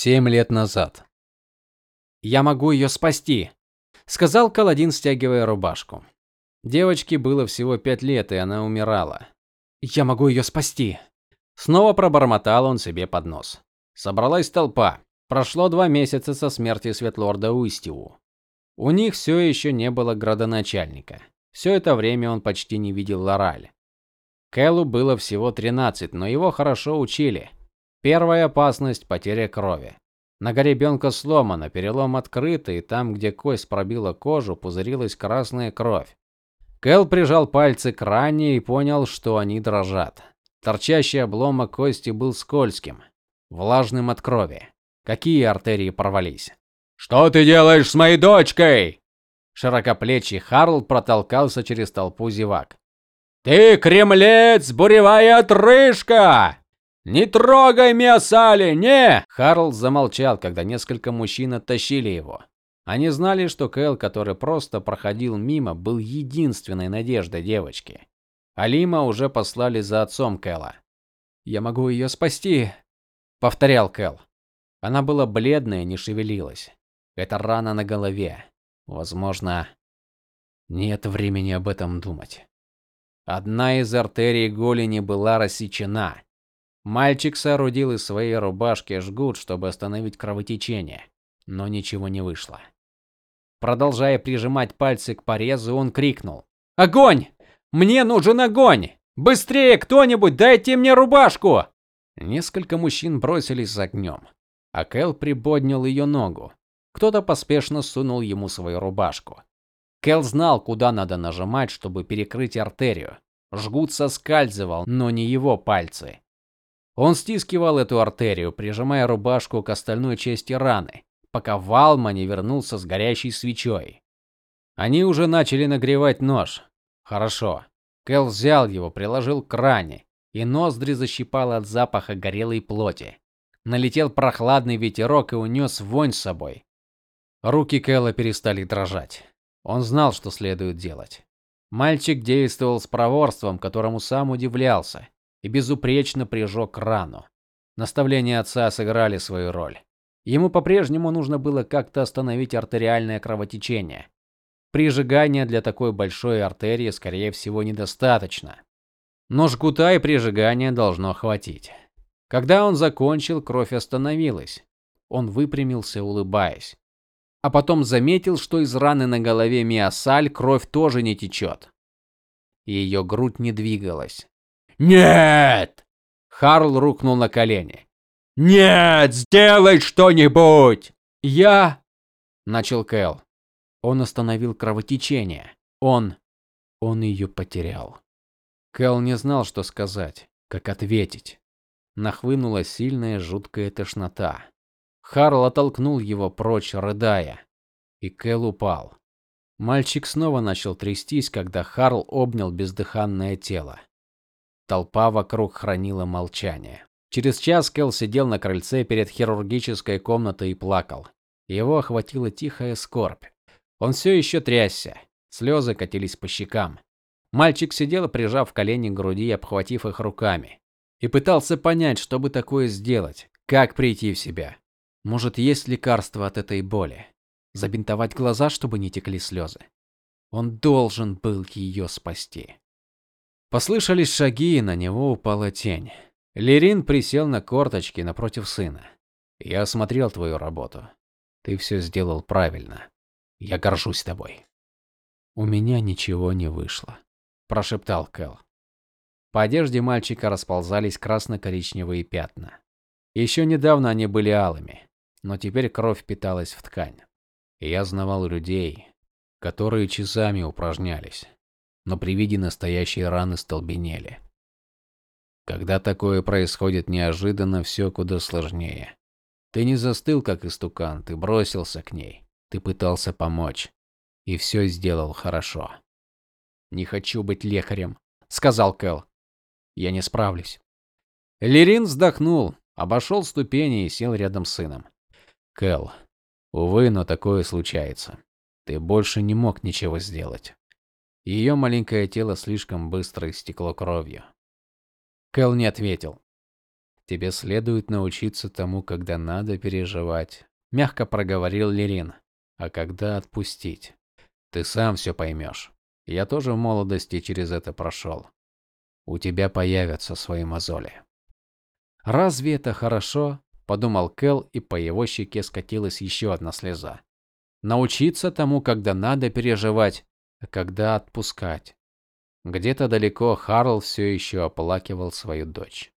Семь лет назад. Я могу ее спасти, сказал Каладин, стягивая рубашку. Девочке было всего пять лет, и она умирала. Я могу ее спасти. Снова пробормотал он себе под нос. Собралась толпа. Прошло два месяца со смерти Светлорда Уистиву. У них все еще не было градоначальника. Все это время он почти не видел Лораль. Кэлу было всего 13, но его хорошо учили. Первая опасность потеря крови. Нога ребенка сломана, перелом открыт, и там, где кость пробила кожу, пузырилась красная кровь. Кэл прижал пальцы к ране и понял, что они дрожат. Торчащий обломок кости был скользким, влажным от крови. Какие артерии порвались? Что ты делаешь с моей дочкой? Широкоплечий Харл протолкался через толпу зевак. Ты кремлец, буревая отрыжка! Не трогай Миасали, не! Харл замолчал, когда несколько мужчин оттащили его. Они знали, что Кэл, который просто проходил мимо, был единственной надеждой девочки. Алима уже послали за отцом Кэла. "Я могу ее спасти", повторял Кэл. Она была бледная, не шевелилась. Это рана на голове. Возможно, нет времени об этом думать. Одна из артерий голени была рассечена. Мальчик соорудил из своей рубашки жгут, чтобы остановить кровотечение, но ничего не вышло. Продолжая прижимать пальцы к порезу, он крикнул: "Огонь! Мне нужен огонь! Быстрее кто-нибудь, дайте мне рубашку!" Несколько мужчин бросились за огнем, а Кэл приподнял ее ногу. Кто-то поспешно сунул ему свою рубашку. Кэл знал, куда надо нажимать, чтобы перекрыть артерию. Жгут соскальзывал, но не его пальцы. Он стискивал эту артерию, прижимая рубашку к остальной части раны, пока Валма не вернулся с горящей свечой. Они уже начали нагревать нож. Хорошо. Кэл взял его, приложил к ране, и ноздри защипало от запаха горелой плоти. Налетел прохладный ветерок и унес вонь с собой. Руки Кэла перестали дрожать. Он знал, что следует делать. Мальчик действовал с проворством, которому сам удивлялся и безупречно прижег рану. Наставления отца сыграли свою роль. Ему по-прежнему нужно было как-то остановить артериальное кровотечение. Прижигания для такой большой артерии, скорее всего, недостаточно. Но жгута и прижигания должно хватить. Когда он закончил, кровь остановилась. Он выпрямился, улыбаясь. А потом заметил, что из раны на голове Миасаль кровь тоже не течет. Ее грудь не двигалась. Нет! Харл рухнул на колени. Нет, сделай что-нибудь. Я начал Кэл. Он остановил кровотечение. Он он ее потерял. Кэл не знал, что сказать, как ответить. Нахлынула сильная жуткая тошнота. Харл оттолкнул его прочь, рыдая, и Кэл упал. Мальчик снова начал трястись, когда Харл обнял бездыханное тело. Толпа вокруг хранила молчание. Через час Кел сидел на крыльце перед хирургической комнатой и плакал. Его охватила тихая скорбь. Он все еще трясся. Слезы катились по щекам. Мальчик сидел, прижав колени к груди и обхватив их руками, и пытался понять, что бы такое сделать, как прийти в себя. Может, есть лекарство от этой боли? Забинтовать глаза, чтобы не текли слезы? Он должен был ее спасти. Послышались шаги, и на него упала тень. Лерин присел на корточки напротив сына. Я осмотрел твою работу. Ты все сделал правильно. Я горжусь тобой. У меня ничего не вышло, прошептал Кэл. По одежде мальчика расползались красно-коричневые пятна. Еще недавно они были алыми, но теперь кровь питалась в ткань. я знавал людей, которые часами упражнялись но при виде настоящей раны столбенели. Когда такое происходит неожиданно, все куда сложнее. Ты не застыл как истукан, ты бросился к ней. Ты пытался помочь, и все сделал хорошо. Не хочу быть лекарем, сказал Кэл. Я не справлюсь. Лерин вздохнул, обошел ступени и сел рядом с сыном. Кэл, увы, но такое случается. Ты больше не мог ничего сделать. Ее маленькое тело слишком быстро истекло кровью. Кэл не ответил. Тебе следует научиться тому, когда надо переживать, мягко проговорил Лерин. А когда отпустить? Ты сам все поймешь. Я тоже в молодости через это прошел. У тебя появятся свои мозоли. Разве это хорошо? подумал Кел, и по его щеке скатилась еще одна слеза. Научиться тому, когда надо переживать, когда отпускать. Где-то далеко Харл все еще оплакивал свою дочь.